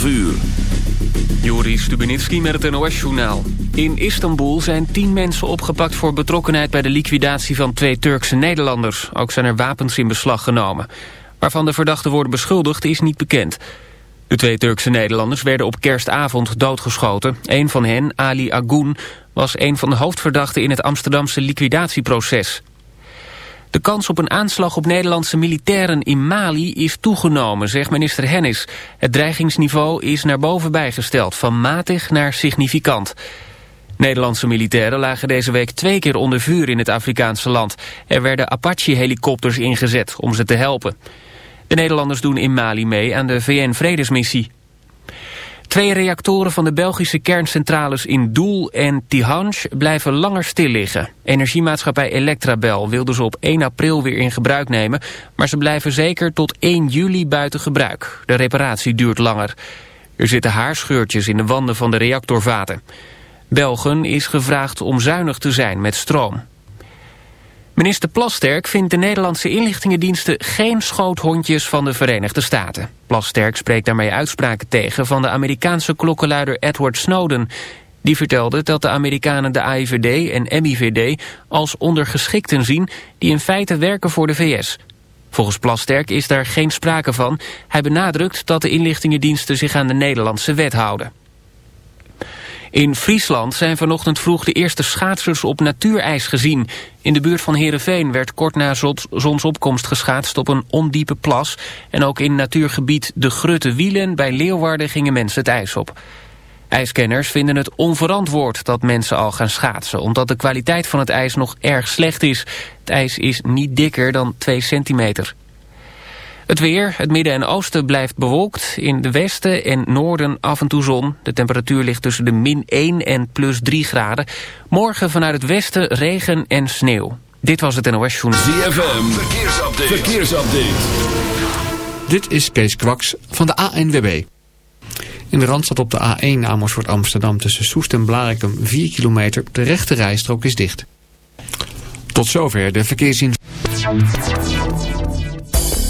12 uur. Joris Stubenitski met het NOS-journaal. In Istanbul zijn tien mensen opgepakt voor betrokkenheid... bij de liquidatie van twee Turkse Nederlanders. Ook zijn er wapens in beslag genomen. Waarvan de verdachten worden beschuldigd is niet bekend. De twee Turkse Nederlanders werden op kerstavond doodgeschoten. Een van hen, Ali Agun, was een van de hoofdverdachten... in het Amsterdamse liquidatieproces. De kans op een aanslag op Nederlandse militairen in Mali is toegenomen, zegt minister Hennis. Het dreigingsniveau is naar boven bijgesteld, van matig naar significant. Nederlandse militairen lagen deze week twee keer onder vuur in het Afrikaanse land. Er werden Apache-helikopters ingezet om ze te helpen. De Nederlanders doen in Mali mee aan de VN-vredesmissie. Twee reactoren van de Belgische kerncentrales in Doel en Tihange blijven langer stil liggen. Energiemaatschappij Electrabel wilde ze op 1 april weer in gebruik nemen, maar ze blijven zeker tot 1 juli buiten gebruik. De reparatie duurt langer. Er zitten haarscheurtjes in de wanden van de reactorvaten. Belgen is gevraagd om zuinig te zijn met stroom. Minister Plasterk vindt de Nederlandse inlichtingendiensten geen schoothondjes van de Verenigde Staten. Plasterk spreekt daarmee uitspraken tegen van de Amerikaanse klokkenluider Edward Snowden. Die vertelde dat de Amerikanen de AIVD en MIVD als ondergeschikten zien die in feite werken voor de VS. Volgens Plasterk is daar geen sprake van. Hij benadrukt dat de inlichtingendiensten zich aan de Nederlandse wet houden. In Friesland zijn vanochtend vroeg de eerste schaatsers op natuurijs gezien. In de buurt van Heerenveen werd kort na zonsopkomst geschaatst op een ondiepe plas. En ook in natuurgebied De Grutte Wielen bij Leeuwarden gingen mensen het ijs op. IJskenners vinden het onverantwoord dat mensen al gaan schaatsen... omdat de kwaliteit van het ijs nog erg slecht is. Het ijs is niet dikker dan 2 centimeter. Het weer, het midden en oosten blijft bewolkt. In de westen en noorden af en toe zon. De temperatuur ligt tussen de min 1 en plus 3 graden. Morgen vanuit het westen regen en sneeuw. Dit was het NOS Journal. ZFM, verkeersupdate. verkeersupdate. Dit is Kees Kwaks van de ANWB. In de Randstad op de A1 Amersfoort Amsterdam tussen Soest en Blarikum 4 kilometer. De rechte rijstrook is dicht. Tot zover de verkeersin.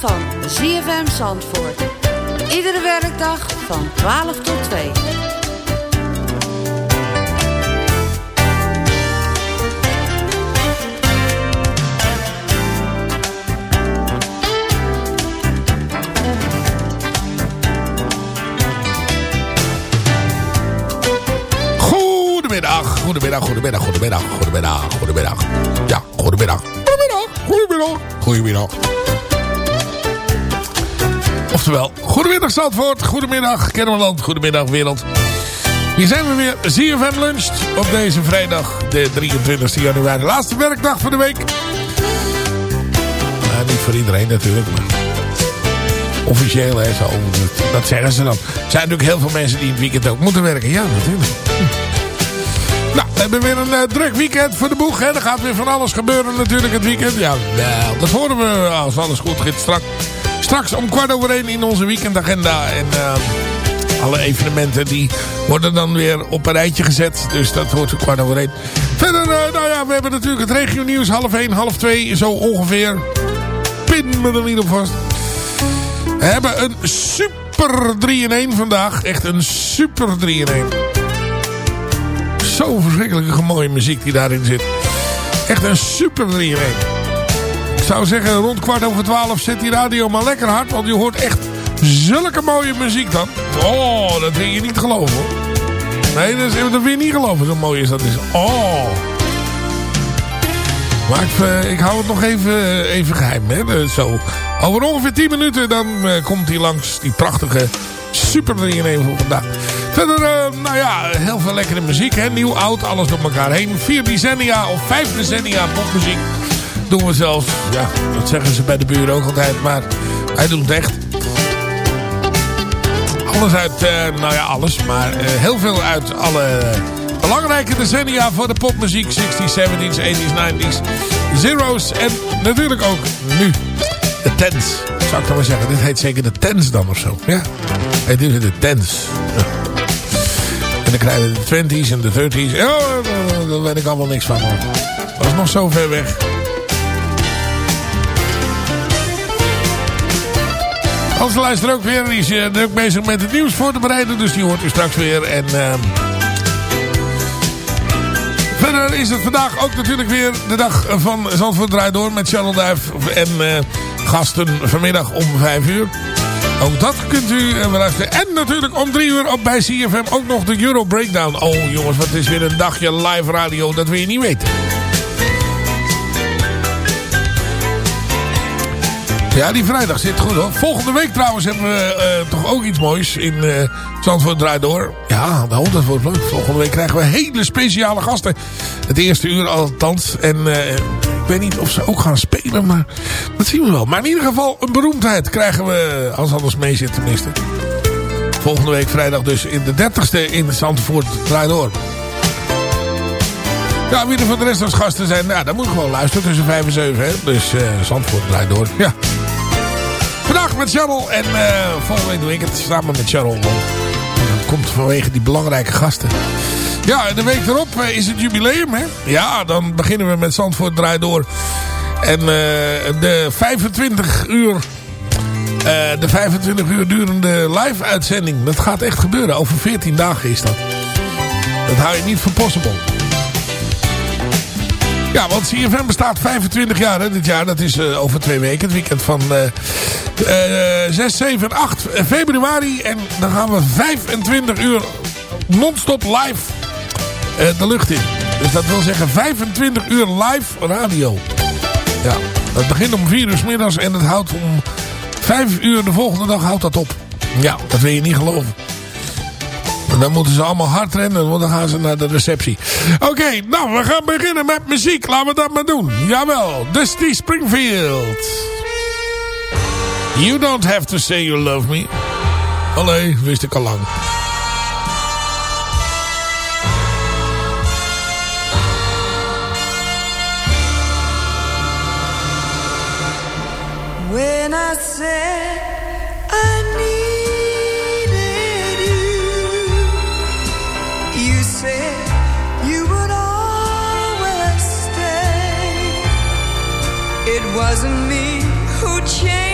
van ZFM Zandvoort. Iedere werkdag van 12 tot 2. Goedemiddag, goedemiddag, goedemiddag, goedemiddag, goedemiddag, goedemiddag. Ja, goedemiddag. Goedemiddag, goedemiddag, goedemiddag. Oftewel, goedemiddag Zandvoort, goedemiddag Kennemerland, goedemiddag wereld. Hier zijn we weer, ZFM Luncht op deze vrijdag, de 23 januari. Laatste werkdag van de week. Nou, niet voor iedereen natuurlijk, maar officieel hè, zo. Dat, zeggen ze dan. Er zijn natuurlijk heel veel mensen die in het weekend ook moeten werken. Ja, natuurlijk. Hm. Nou, we hebben weer een uh, druk weekend voor de boeg. Hè. Er gaat weer van alles gebeuren natuurlijk het weekend. Ja, dat horen we als alles goed gaat straks. Straks om kwart over één in onze weekendagenda. En uh, alle evenementen die worden dan weer op een rijtje gezet. Dus dat hoort om kwart over één. Verder, uh, nou ja, we hebben natuurlijk het regio nieuws. Half één, half twee, zo ongeveer. Pin me er niet op vast. We hebben een super 3-in-1 vandaag. Echt een super 3-in-1. Zo verschrikkelijke mooie muziek die daarin zit. Echt een super 3-in-1. Zou zeggen rond kwart over twaalf zet die radio maar lekker hard. Want je hoort echt zulke mooie muziek dan. Oh, dat wil je niet geloven hoor. Nee, dat, dat wil je niet geloven. Zo mooi is dat is. Oh. Maar ik, eh, ik hou het nog even, even geheim. Hè? Zo. Over ongeveer 10 minuten dan uh, komt hij langs. Die prachtige super 3 in van vandaag. Verder, nou ja, heel veel lekkere muziek. Hè? Nieuw, oud, alles door elkaar heen. Vier decennia of vijf decennia popmuziek. Doen we zelfs. Ja, dat zeggen ze bij de buren ook altijd. Maar hij doet het echt. Alles uit, uh, nou ja, alles. Maar heel veel uit alle belangrijke decennia voor de popmuziek. 60s, 70s, 80s, 90s, zeros en natuurlijk ook nu. De tens, zou ik dan maar zeggen. Dit heet zeker de tens dan of zo. Ja, het is de tens. En dan krijgen we de 20s en de 30s. Ja, daar weet ik allemaal niks van. Man. Dat is nog zo ver weg. Als luister ook weer. Die is uh, druk bezig met het nieuws voor te bereiden. Dus die hoort u straks weer. En... Uh, Verder is het vandaag ook natuurlijk weer de dag van Zandvoort Draai Door met Channel Duif en uh, gasten vanmiddag om 5 uur. Ook dat kunt u uh, luisteren. En natuurlijk om 3 uur op bij CFM ook nog de Euro Breakdown. Oh jongens, wat is weer een dagje live radio, dat wil je niet weten. Ja, die vrijdag zit goed hoor. Volgende week trouwens hebben we uh, toch ook iets moois in uh, Zandvoort Draait Door. Ja, nou, dat wordt leuk. Volgende week krijgen we hele speciale gasten. Het eerste uur althans. En uh, ik weet niet of ze ook gaan spelen, maar dat zien we wel. Maar in ieder geval een beroemdheid krijgen we, als alles mee zit tenminste. Volgende week vrijdag dus in de 30ste in Zandvoort Draait Door. Ja, wie er voor de rest als gasten zijn, nou, dan moet je gewoon luisteren tussen 5 en 7. Hè? Dus uh, Zandvoort draait door. Ja. Vandaag met Charles en uh, volgende week doe ik het samen met Charles. Want dat komt vanwege die belangrijke gasten. Ja, en de week erop uh, is het jubileum, hè? Ja, dan beginnen we met Zandvoort draai door. En de 25 uur... de 25 uur durende live uitzending. Dat gaat echt gebeuren. Over 14 dagen is dat. Dat hou je niet voor possible. Ja, want CFM bestaat 25 jaar hè, dit jaar. Dat is uh, over twee weken. Het weekend van uh, uh, 6, 7 en 8 februari. En dan gaan we 25 uur non-stop live uh, de lucht in. Dus dat wil zeggen 25 uur live radio. Ja, dat begint om 4 uur middags en het houdt om 5 uur de volgende dag houdt dat op. Ja, dat wil je niet geloven. Dan moeten ze allemaal hard rennen, want dan gaan ze naar de receptie. Oké, nou, we gaan beginnen met muziek. Laten we dat maar doen. Jawel, Dusty Springfield. You don't have to say you love me. Allee, wist ik al lang. When I said It wasn't me who changed,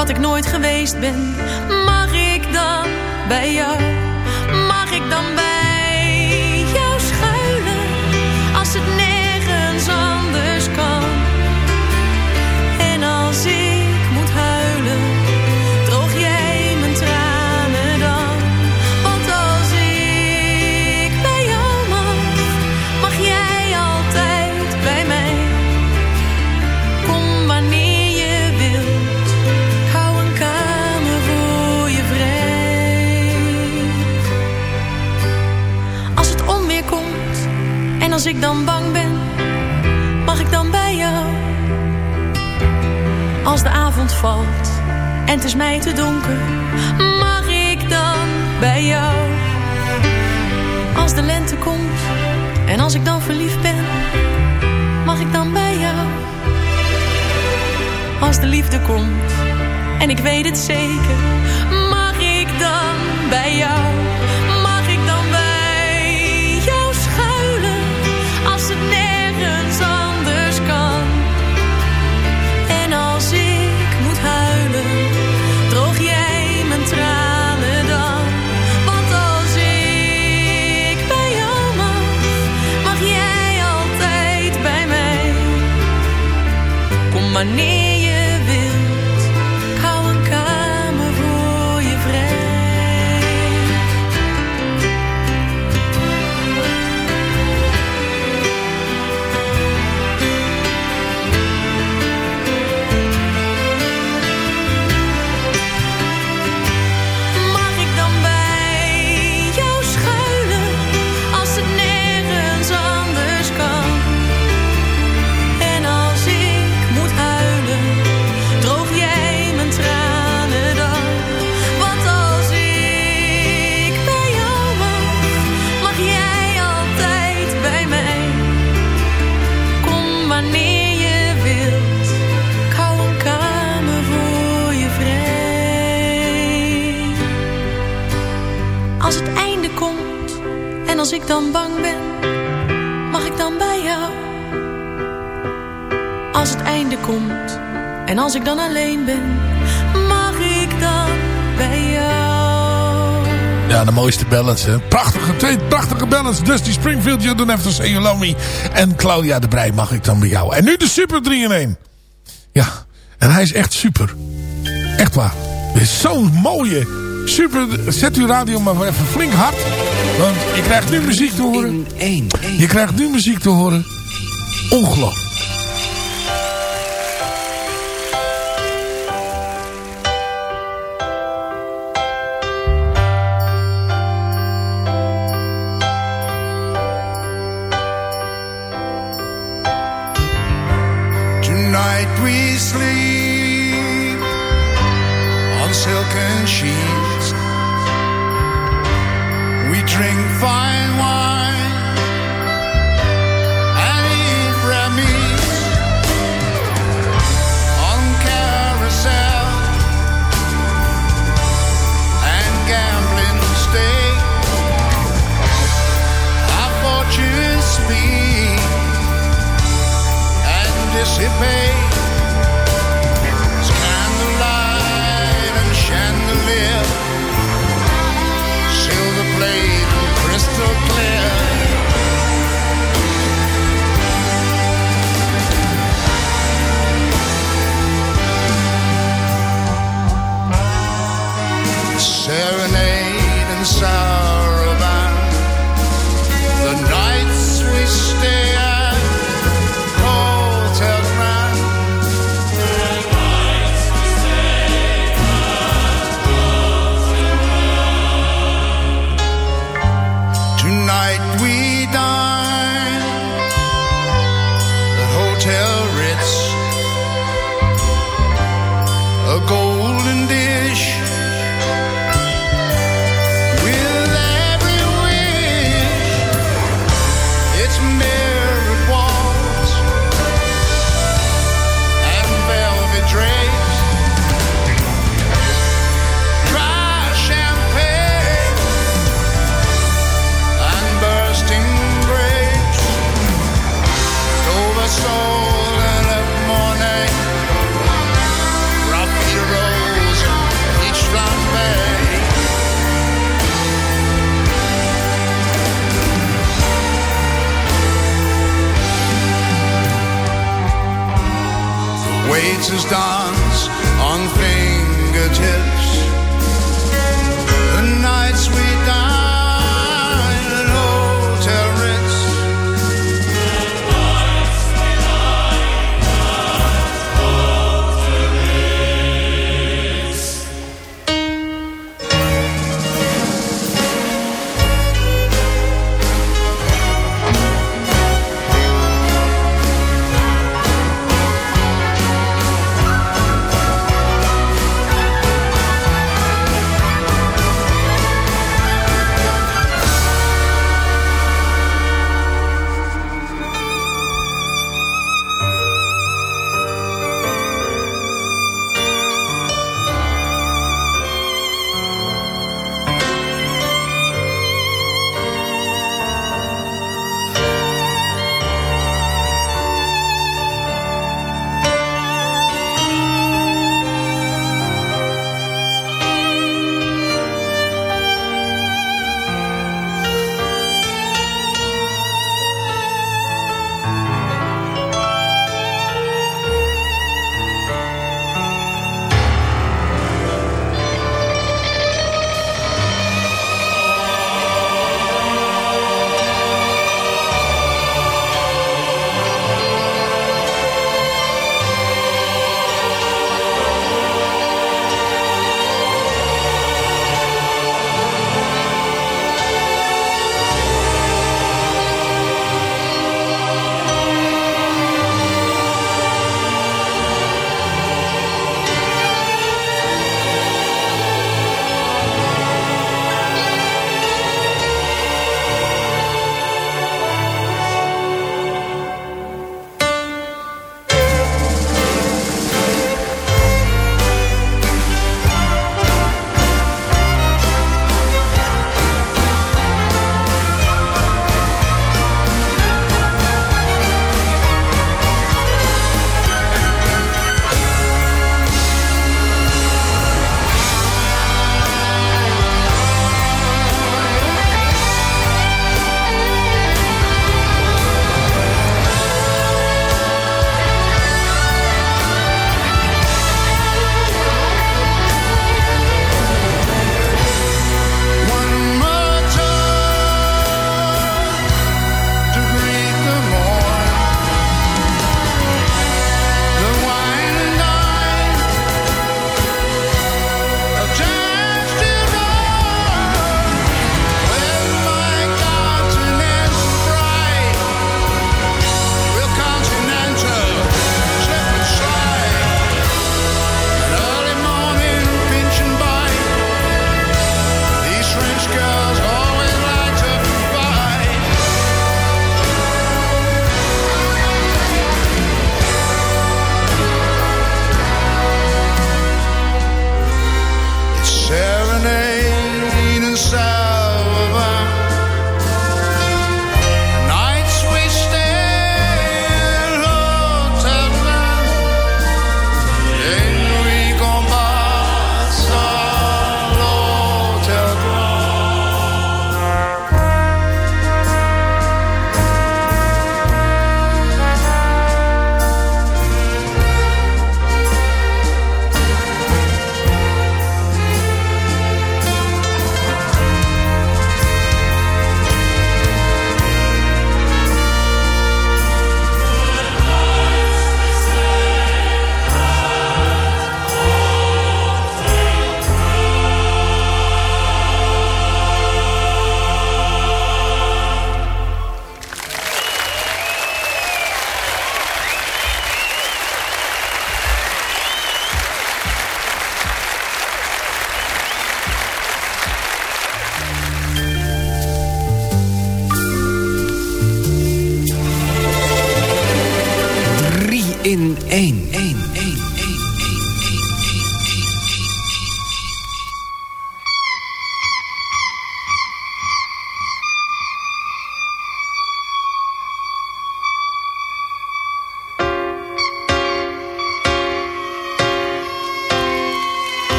wat ik nooit geweest ben, mag ik dan bij jou? Mag ik dan bij jou? Als de lente komt en als ik dan verliefd ben, mag ik dan bij jou? Als de liefde komt en ik weet het zeker, mag ik dan bij jou? Kom als ik dan bang ben, mag ik dan bij jou? Als het einde komt en als ik dan alleen ben, mag ik dan bij jou? Ja, de mooiste ballads, hè. Prachtige, twee prachtige ballads. Dusty Springfield, You Don't Have To Say You Love Me. En Claudia de Brij mag ik dan bij jou. En nu de Super 3 in 1. Ja, en hij is echt super. Echt waar. Dit is zo'n mooie super. Zet uw radio maar even flink hard. Want je krijgt nu muziek te horen. Je krijgt nu muziek te horen. Ongelooflijk. Tonight we sleep on silken sheets. And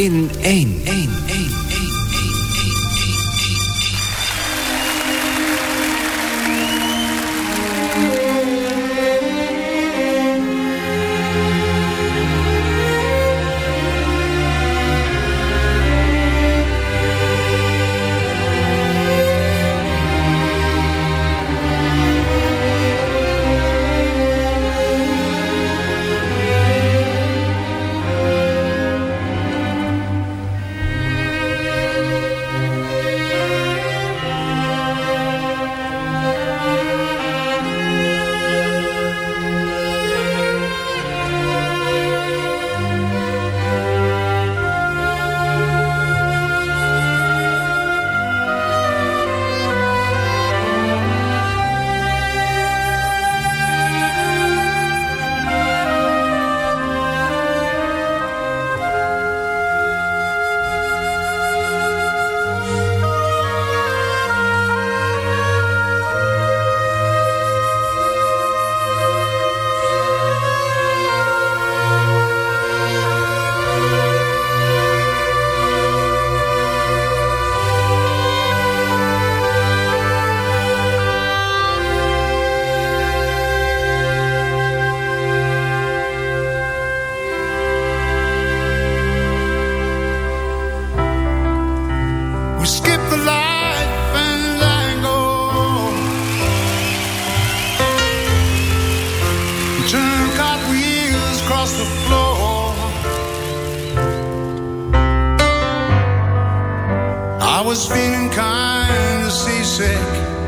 in één. I was feeling kind of seasick.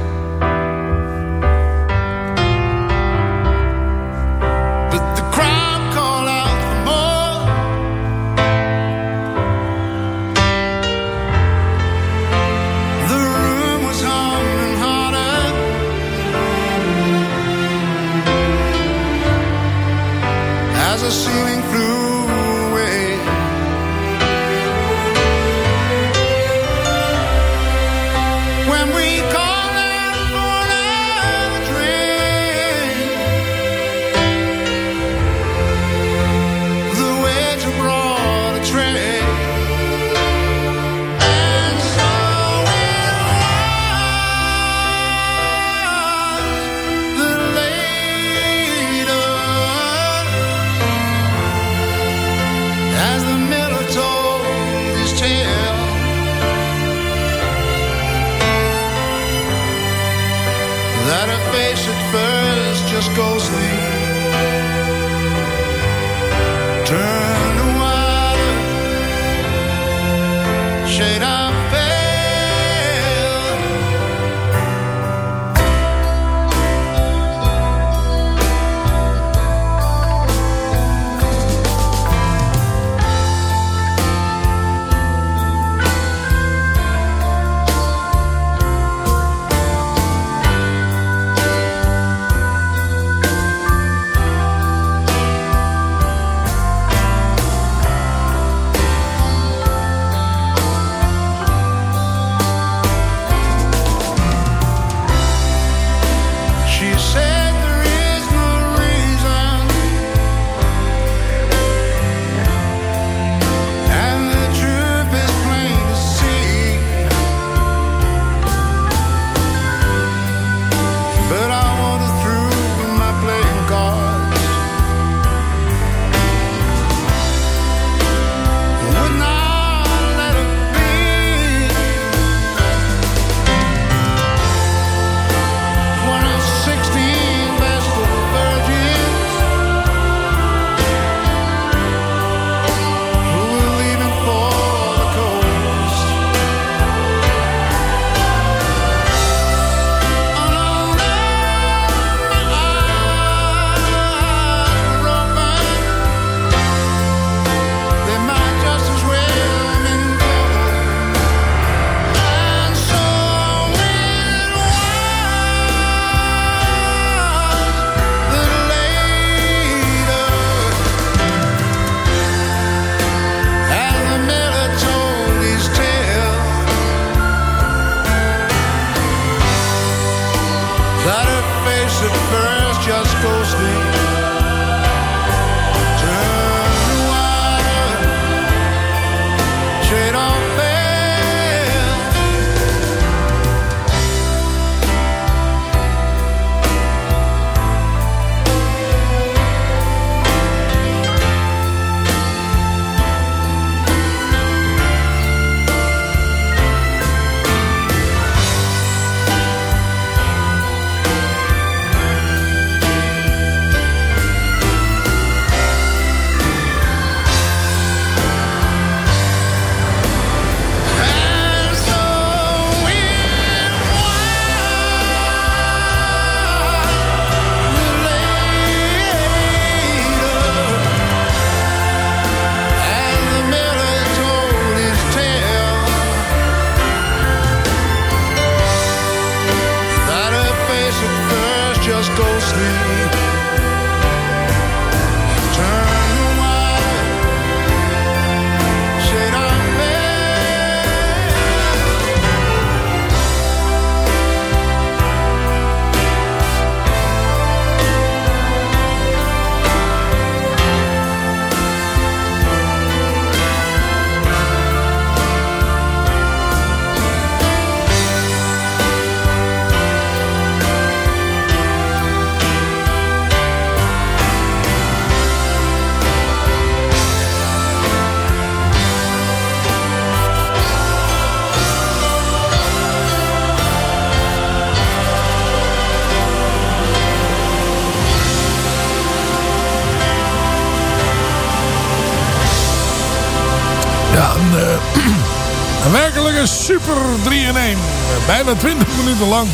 Bijna 20 minuten lang.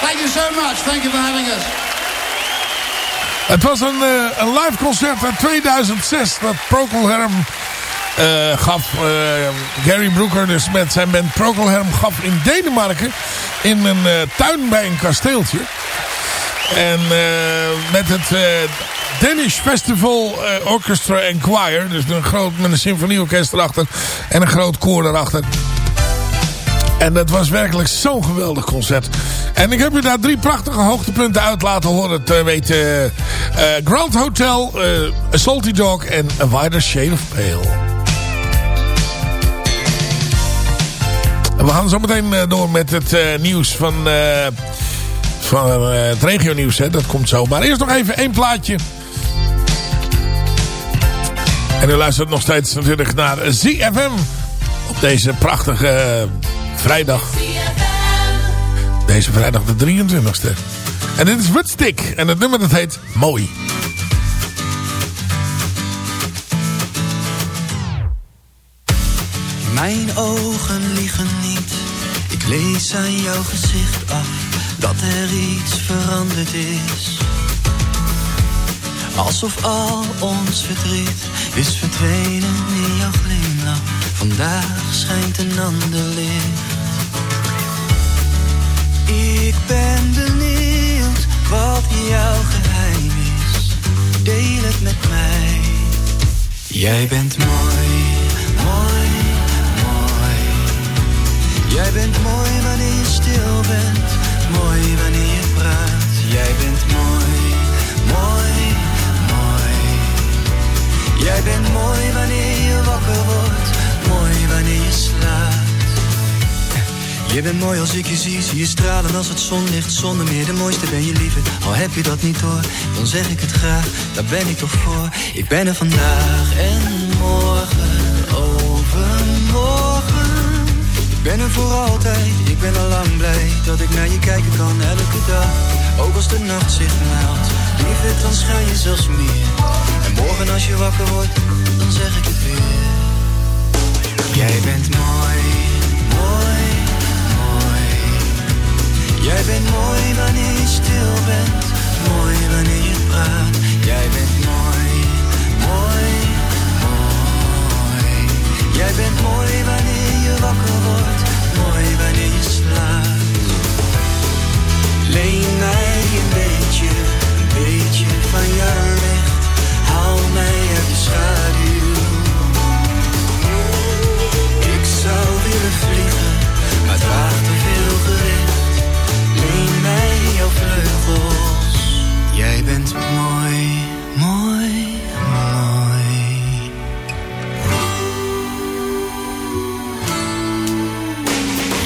Thank you so much. Thank you for having us. Het was een, eh, een live concert uit 2006 dat Procol Harum eh, gaf. eh, Gary Brooker dus met zijn band Procol Harum gaf in Denemarken. In een tuin bij een kasteeltje. En met het Danish Festival Orchestra and Choir. Dus een groot, met een symfonieorkest erachter. En een groot koor erachter. En dat was werkelijk zo'n geweldig concert. En ik heb u daar drie prachtige hoogtepunten uit laten horen. Te weten eh, Grand Hotel, A Salty Dog en A Wider Shade of Pale. We gaan zo meteen door met het nieuws van, van het regio nieuws. Hè. Dat komt zo. Maar eerst nog even één plaatje. En u luistert nog steeds natuurlijk naar ZFM. Op deze prachtige vrijdag. Deze vrijdag de 23ste. En dit is Woodstick. En het nummer dat heet Mooi. Mijn ogen liegen niet. Ik lees aan jouw gezicht af dat er iets veranderd is. Alsof al ons verdriet is verdwenen in jouw glimlach. Vandaag schijnt een ander licht. Ik ben benieuwd wat jouw geheim is. Deel het met mij. Jij bent mooi, mooi, mooi. Jij bent mooi wanneer je stil bent. Mooi wanneer je praat. Jij bent mooi, mooi, mooi. Jij bent mooi wanneer je wakker wordt. Wanneer je slaapt. Je bent mooi als ik je zie, zie je stralen als het zonlicht. Zonder meer de mooiste ben je liever, al heb je dat niet door Dan zeg ik het graag, daar ben ik toch voor. Ik ben er vandaag en morgen, overmorgen. Ik ben er voor altijd, ik ben al lang blij Dat ik naar je kijken kan elke dag. Ook als de nacht zich meldt Liefde, dan schijn je zelfs meer. En morgen als je wakker wordt, dan zeg ik Jij bent mooi, mooi, mooi. Jij bent mooi wanneer je stil bent, mooi wanneer je praat. Jij bent mooi, mooi, mooi. Jij bent mooi wanneer je wakker wordt, mooi wanneer je slaapt. Leen mij een beetje, een beetje van jouw licht. Haal mij uit de schaduw. Waagt te veel gewicht. Leen mij jouw vleugels. Jij bent mooi, mooi, mooi.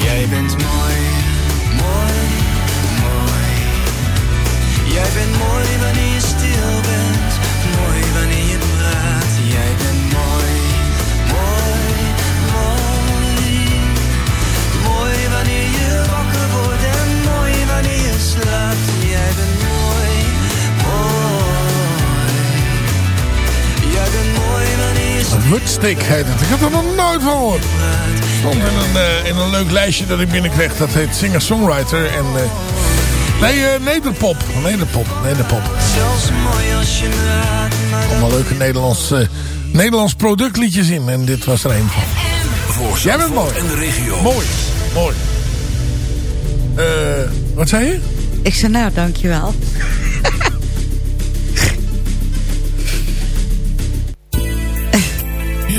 Jij bent mooi, mooi, mooi. Jij bent mooi wanneer je stil bent. Woodstick heet het. Ik heb er nog nooit van gehoord. Stond in een, eh, in een leuk lijstje dat ik binnenkreeg. Dat heet Singer-Songwriter. En, eh, nee, eh, Nederpop. Nederpop. Nederpop. zelfs mooi als je me laat. Maar Allemaal leuke Nederlands, Nederlands productliedjes in. En dit was er een van. Voor Jij bent mooi. en de regio. Mooi. Mooi. Eh, wat zei je? Ik zei, nou, dankjewel.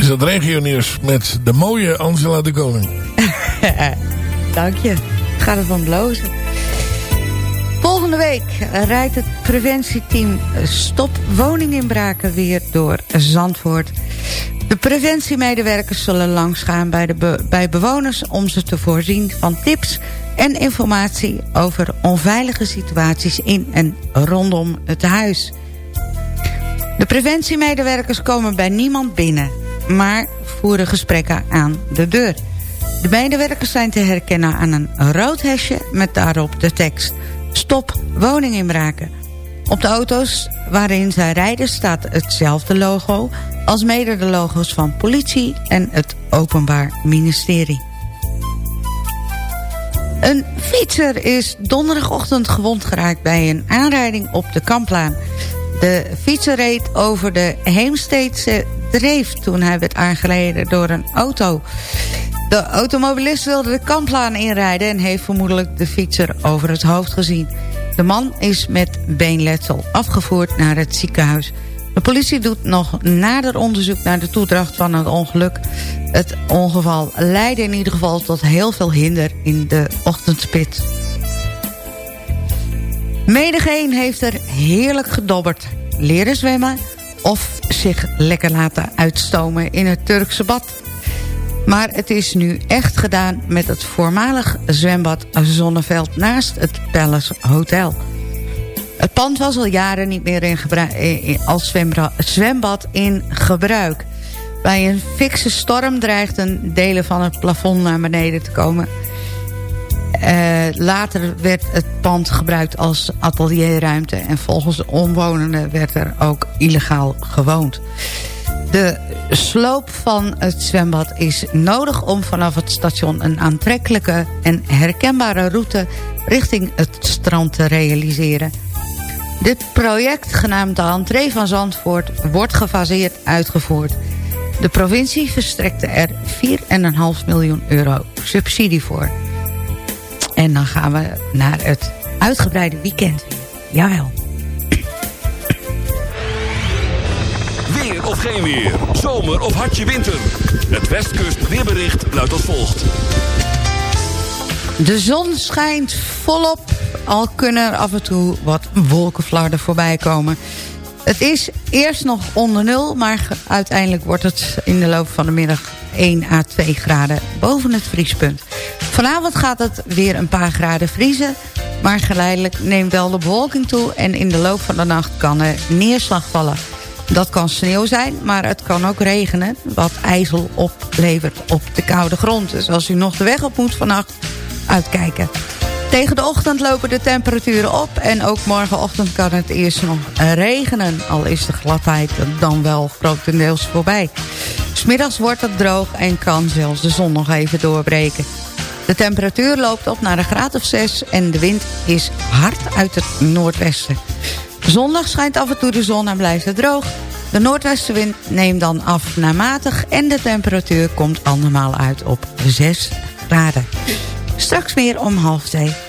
Is het regio nieuws met de mooie Angela de Koning. Dank je. Gaat het van blozen. Volgende week rijdt het preventieteam Stop Woninginbraken weer door Zandvoort. De preventiemedewerkers zullen langsgaan bij, de bij bewoners... om ze te voorzien van tips en informatie over onveilige situaties in en rondom het huis. De preventiemedewerkers komen bij niemand binnen, maar voeren gesprekken aan de deur. De medewerkers zijn te herkennen aan een rood hesje met daarop de tekst... Stop woninginbraken. Op de auto's waarin zij rijden staat hetzelfde logo... als mede de logo's van politie en het Openbaar Ministerie. Een fietser is donderdagochtend gewond geraakt bij een aanrijding op de Kamplaan. De fietser reed over de Heemsteedse dreef toen hij werd aangereden door een auto. De automobilist wilde de Kamplaan inrijden en heeft vermoedelijk de fietser over het hoofd gezien. De man is met beenletsel afgevoerd naar het ziekenhuis. De politie doet nog nader onderzoek naar de toedracht van het ongeluk. Het ongeval leidde in ieder geval tot heel veel hinder in de ochtendspit. Menigeen heeft er heerlijk gedobberd, leren zwemmen... of zich lekker laten uitstomen in het Turkse bad. Maar het is nu echt gedaan met het voormalig zwembad Zonneveld... naast het Palace Hotel... Het pand was al jaren niet meer in als zwembad in gebruik. Bij een fikse storm dreigden delen van het plafond naar beneden te komen. Uh, later werd het pand gebruikt als atelierruimte... en volgens de omwonenden werd er ook illegaal gewoond. De sloop van het zwembad is nodig om vanaf het station... een aantrekkelijke en herkenbare route richting het strand te realiseren... Dit project, genaamd de entree van Zandvoort, wordt gefaseerd uitgevoerd. De provincie verstrekte er 4,5 miljoen euro subsidie voor. En dan gaan we naar het uitgebreide weekend. Jawel. Weer of geen weer, zomer of hartje winter. Het Westkust weerbericht luidt als volgt. De zon schijnt volop, al kunnen er af en toe wat wolkenflarden voorbij komen. Het is eerst nog onder nul, maar uiteindelijk wordt het in de loop van de middag 1 à 2 graden boven het vriespunt. Vanavond gaat het weer een paar graden vriezen, maar geleidelijk neemt wel de bewolking toe... en in de loop van de nacht kan er neerslag vallen. Dat kan sneeuw zijn, maar het kan ook regenen... wat ijzel oplevert op de koude grond. Dus als u nog de weg op moet vannacht uitkijken. Tegen de ochtend lopen de temperaturen op en ook morgenochtend kan het eerst nog regenen. Al is de gladheid dan wel grotendeels voorbij. Smiddags wordt het droog en kan zelfs de zon nog even doorbreken. De temperatuur loopt op naar een graad of 6 en de wind is hard uit het noordwesten. Zondag schijnt af en toe de zon en blijft het droog. De noordwestenwind neemt dan af naar matig en de temperatuur komt andermaal uit op 6 graden. Straks meer om half twee.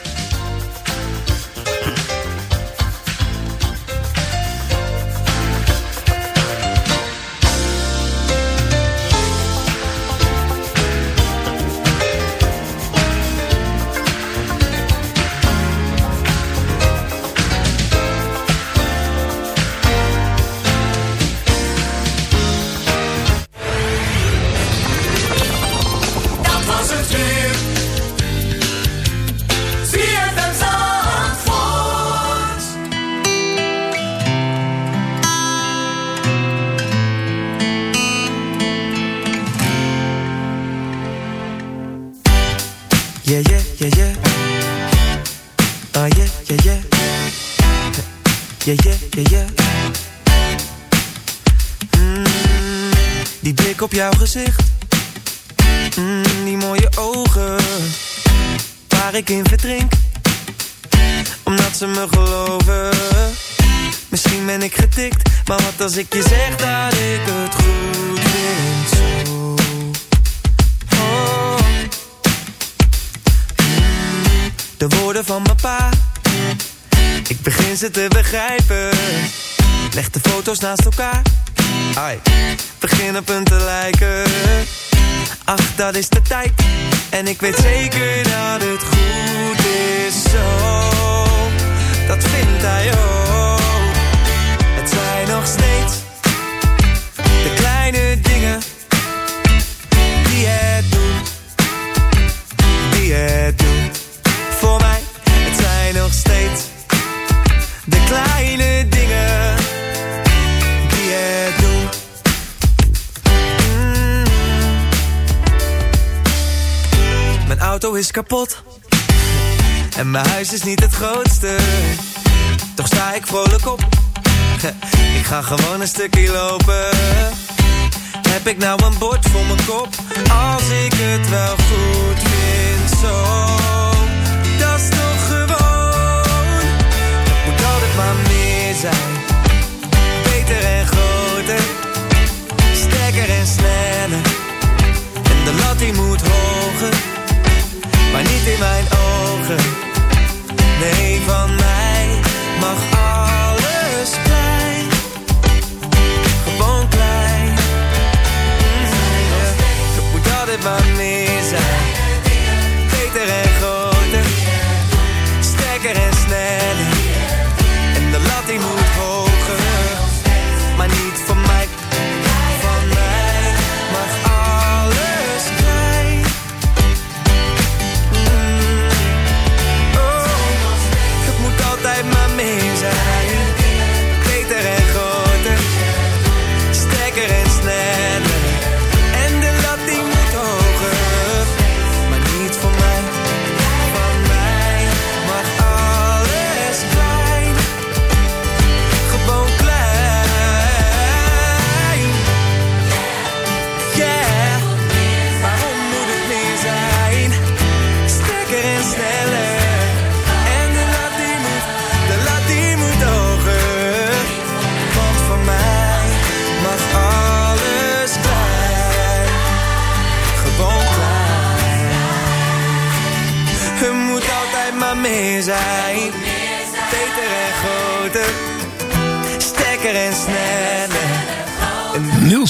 Ik in verdrink. Omdat ze me geloven. Misschien ben ik getikt. Maar wat als ik je zeg dat ik het goed vind zo. Oh. De woorden van mijn pa Ik begin ze te begrijpen Leg de foto's naast elkaar Ai. Begin op een te lijken Ach, dat is de tijd. En ik weet zeker dat het goed is zo. Dat vindt hij ook. Het zijn nog steeds De kleine dingen Die het doen. Die het doen voor mij. Het zijn nog steeds de kleine dingen auto is kapot. En mijn huis is niet het grootste. Toch sta ik vrolijk op. Ik ga gewoon een stukje lopen. Heb ik nou een bord voor mijn kop? Als ik het wel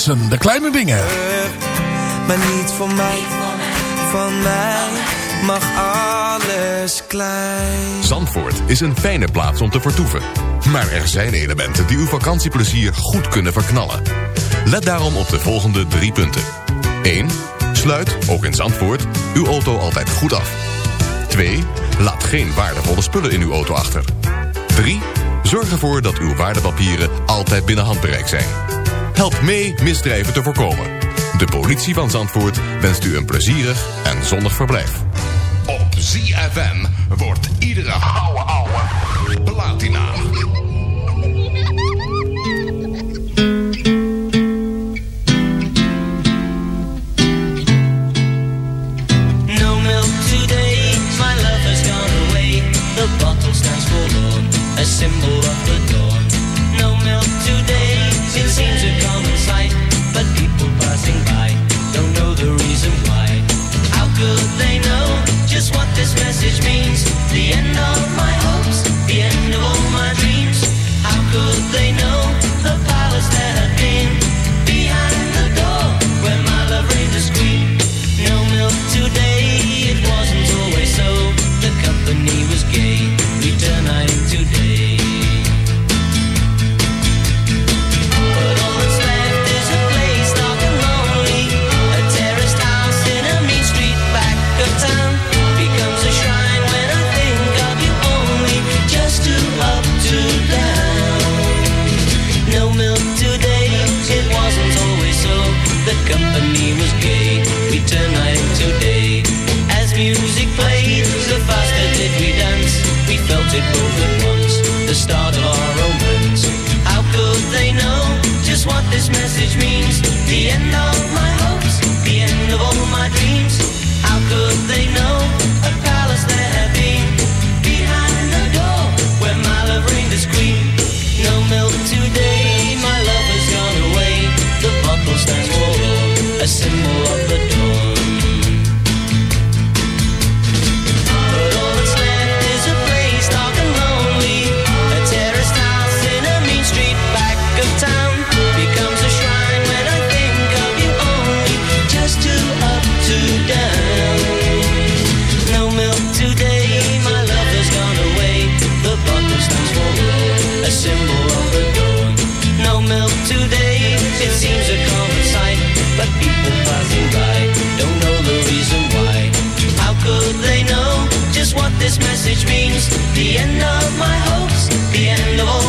De kleine dingen. Maar niet voor mij. Van mij mag alles klein. Zandvoort is een fijne plaats om te vertoeven. Maar er zijn elementen die uw vakantieplezier goed kunnen verknallen. Let daarom op de volgende drie punten. 1. Sluit, ook in Zandvoort, uw auto altijd goed af. 2. Laat geen waardevolle spullen in uw auto achter. 3. Zorg ervoor dat uw waardepapieren altijd binnen handbereik zijn helpt mee misdrijven te voorkomen. De politie van Zandvoort wenst u een plezierig en zonnig verblijf. Op ZFM wordt iedere ouwe ouwe platina. No milk today, my has gone away. The bottle stands forlorn, a symbol of the dawn. No milk today. on my dreams. How could they know? viendo.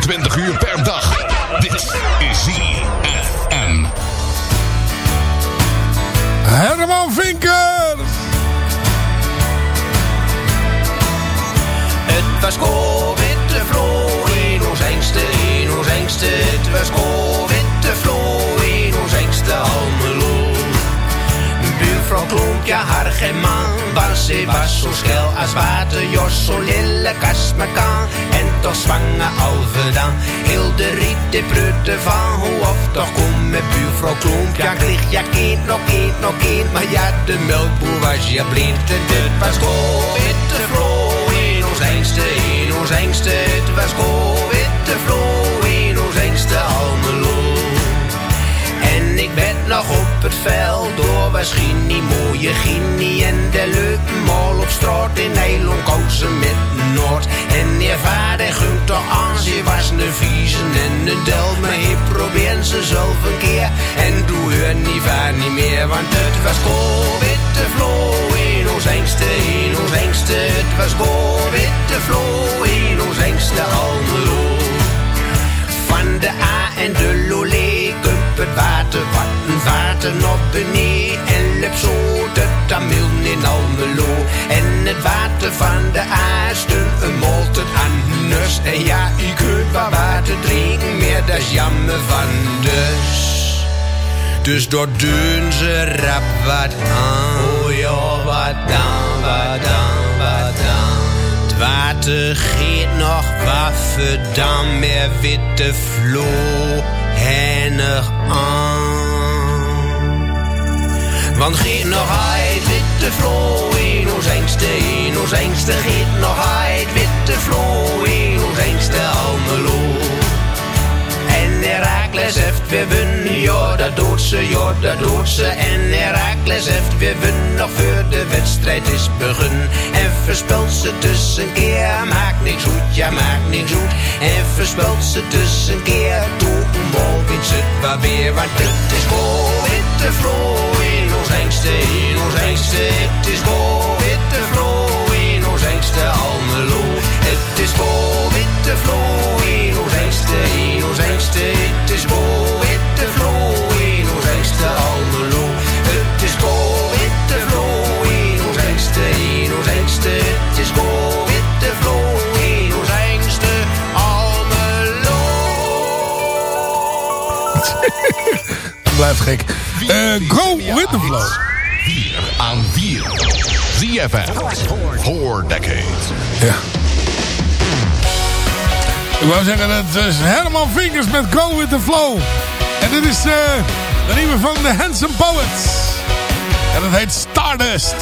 24 uur per dag. Dit is ZFM. Herman Vinker. Het was Witte Vlo in ons engste, in ons engste. Het was Witte ze was zo schel als water. Jos zo lille kast kan, en toch zwanger alve dan. Heel de riet, de prutte van, hoe of toch kom met buurvrouw Kloompje. Kreeg ja kind, nog kind, nog kind, maar ja, de melkboer was je blind. En het was Witte Vlo in ons engste, in ons engste. Het was Witte Vlo in ons engste Almelo. Nog op het veld door was mooie Ginny en de leuke mol op straat in Nederland kozen met Noord. En je vader gunt toch aan, ze was een viezen en een del, maar ik probeer ze zelf een keer. En doe haar niet vaar niet meer, want het was witte vlo in ons engste, in ons engste. Het was witte vlo in ons engste Almelo. Van de A en de Lolé kump het water wat vaten op beneden en lep zo de Tamil in Almelo. En het water van de A stond een molten anders. En ja, ik kunt wat water drinken, meer dat is jammer van dus. Dus door doen ze rap wat aan. Oh ja, wat dan, wat dan, wat dan. Het water geeft nog waffen, dan meer witte vlo hennig aan. Want geet nog uit witte vlo in ons engste, in ons engste. Geet nog uit witte vlo in ons engste Almelo. En Herakles heeft weer wun, ja dat doet ze, ja dat doet ze. En Herakles heeft weer wun, nog voor de wedstrijd is begun. En verspelt ze tussen keer, maakt niks goed, ja maakt niks goed. En verspelt ze tussen keer, toe een bal wint ze het maar weer. Want het is goal, witte vlo in ons engste, in ons engste. Het is goal, witte vlo in ons engste Almelo. Het is goal, witte vlo in ons engste, in ons engste. Het is goal, witte vlo in ons engste Almelo. Het is goal, witte vlo in ons engste, in ons engste. Het is goal, witte vlo in ons engste Almelo. Blijft gek. Eh, go with the flow. Vier aan vier. ZFM. Four decades. Ja. Ik wou zeggen, dat is Herman Vinkers met Go With The Flow. En dit is eh, de nieuwe van de Handsome Poets. En dat heet Stardust.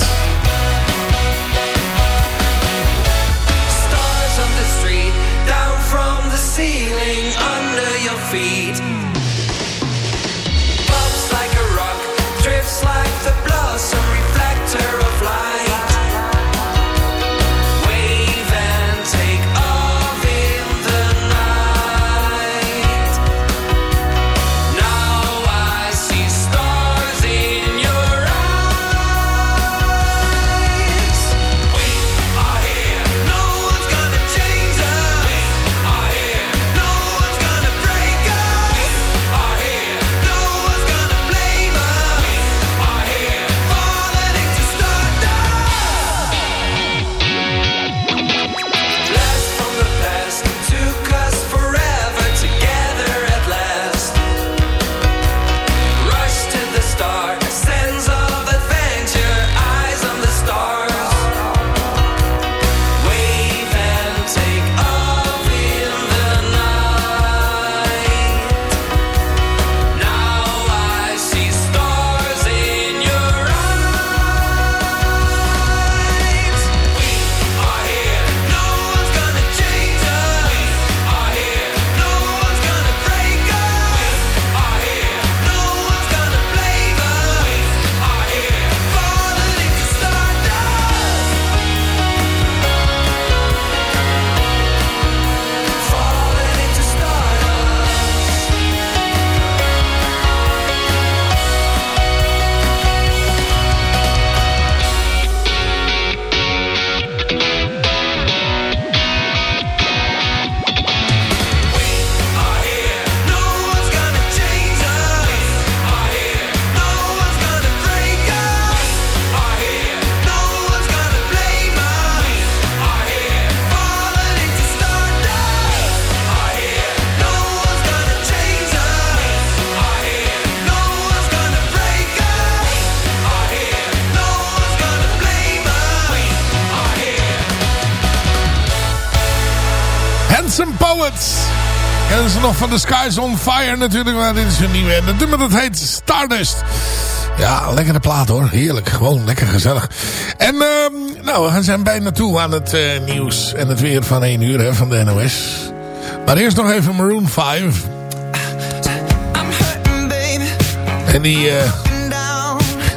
Skies on Fire natuurlijk. Maar dit is hun nieuwe. En het nummer dat heet Stardust. Ja, lekkere plaat hoor. Heerlijk. Gewoon lekker gezellig. En ehm, nou, we zijn bijna toe aan het eh, nieuws en het weer van 1 uur hè, van de NOS. Maar eerst nog even Maroon 5. En die, eh,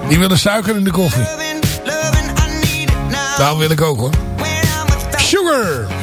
die willen suiker in de koffie. Nou wil ik ook hoor. Sugar!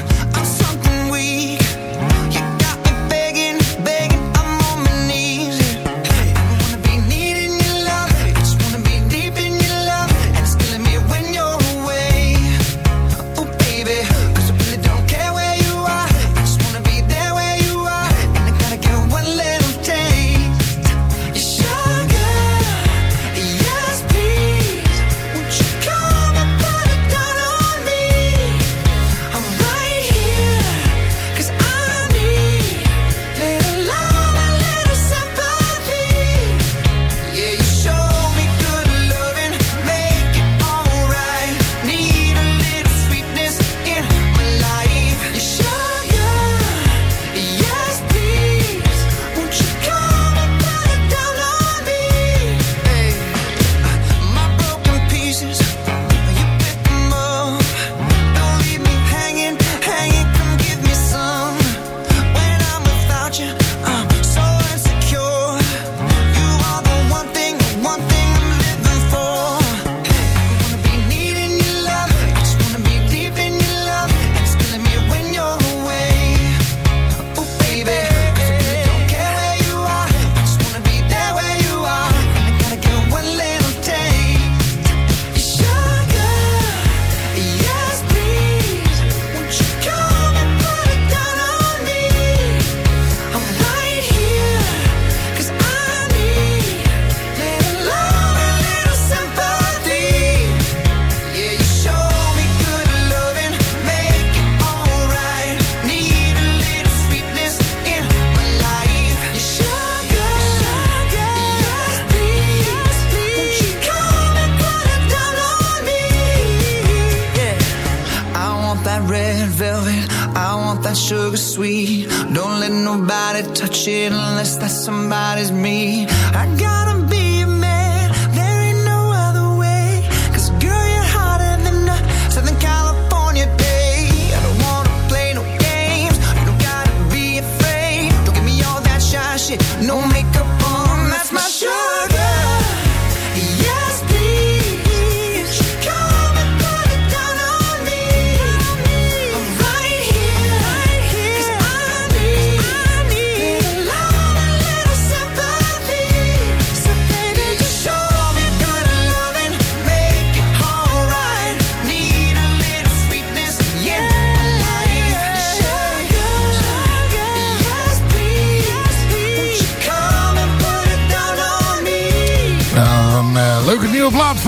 That sugar sweet. Don't let nobody touch it unless that somebody's me. I gotta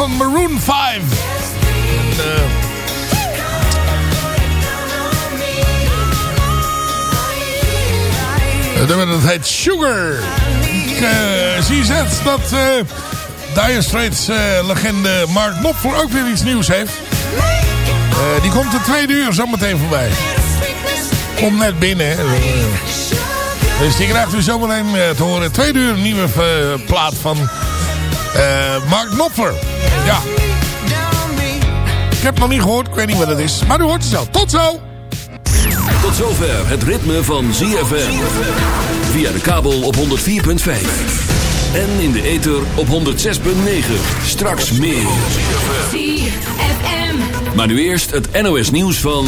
van Maroon 5. En, eh, Het nummer dat heet Sugar. Ik eh, zie zet dat eh Dire Straits eh, legende Mark Knopfler ook weer iets nieuws heeft. Die komt de tweede uur zometeen voorbij. Komt net binnen. Dus die krijgt u zometeen te horen. Tweede uur een nieuwe plaat van Mark Knopfler. Ja. Ik heb het nog niet gehoord. Ik weet niet wat het is. Maar u hoort het zelf. Tot zo! Tot zover het ritme van ZFM. Via de kabel op 104.5. En in de ether op 106.9. Straks meer. Maar nu eerst het NOS nieuws van...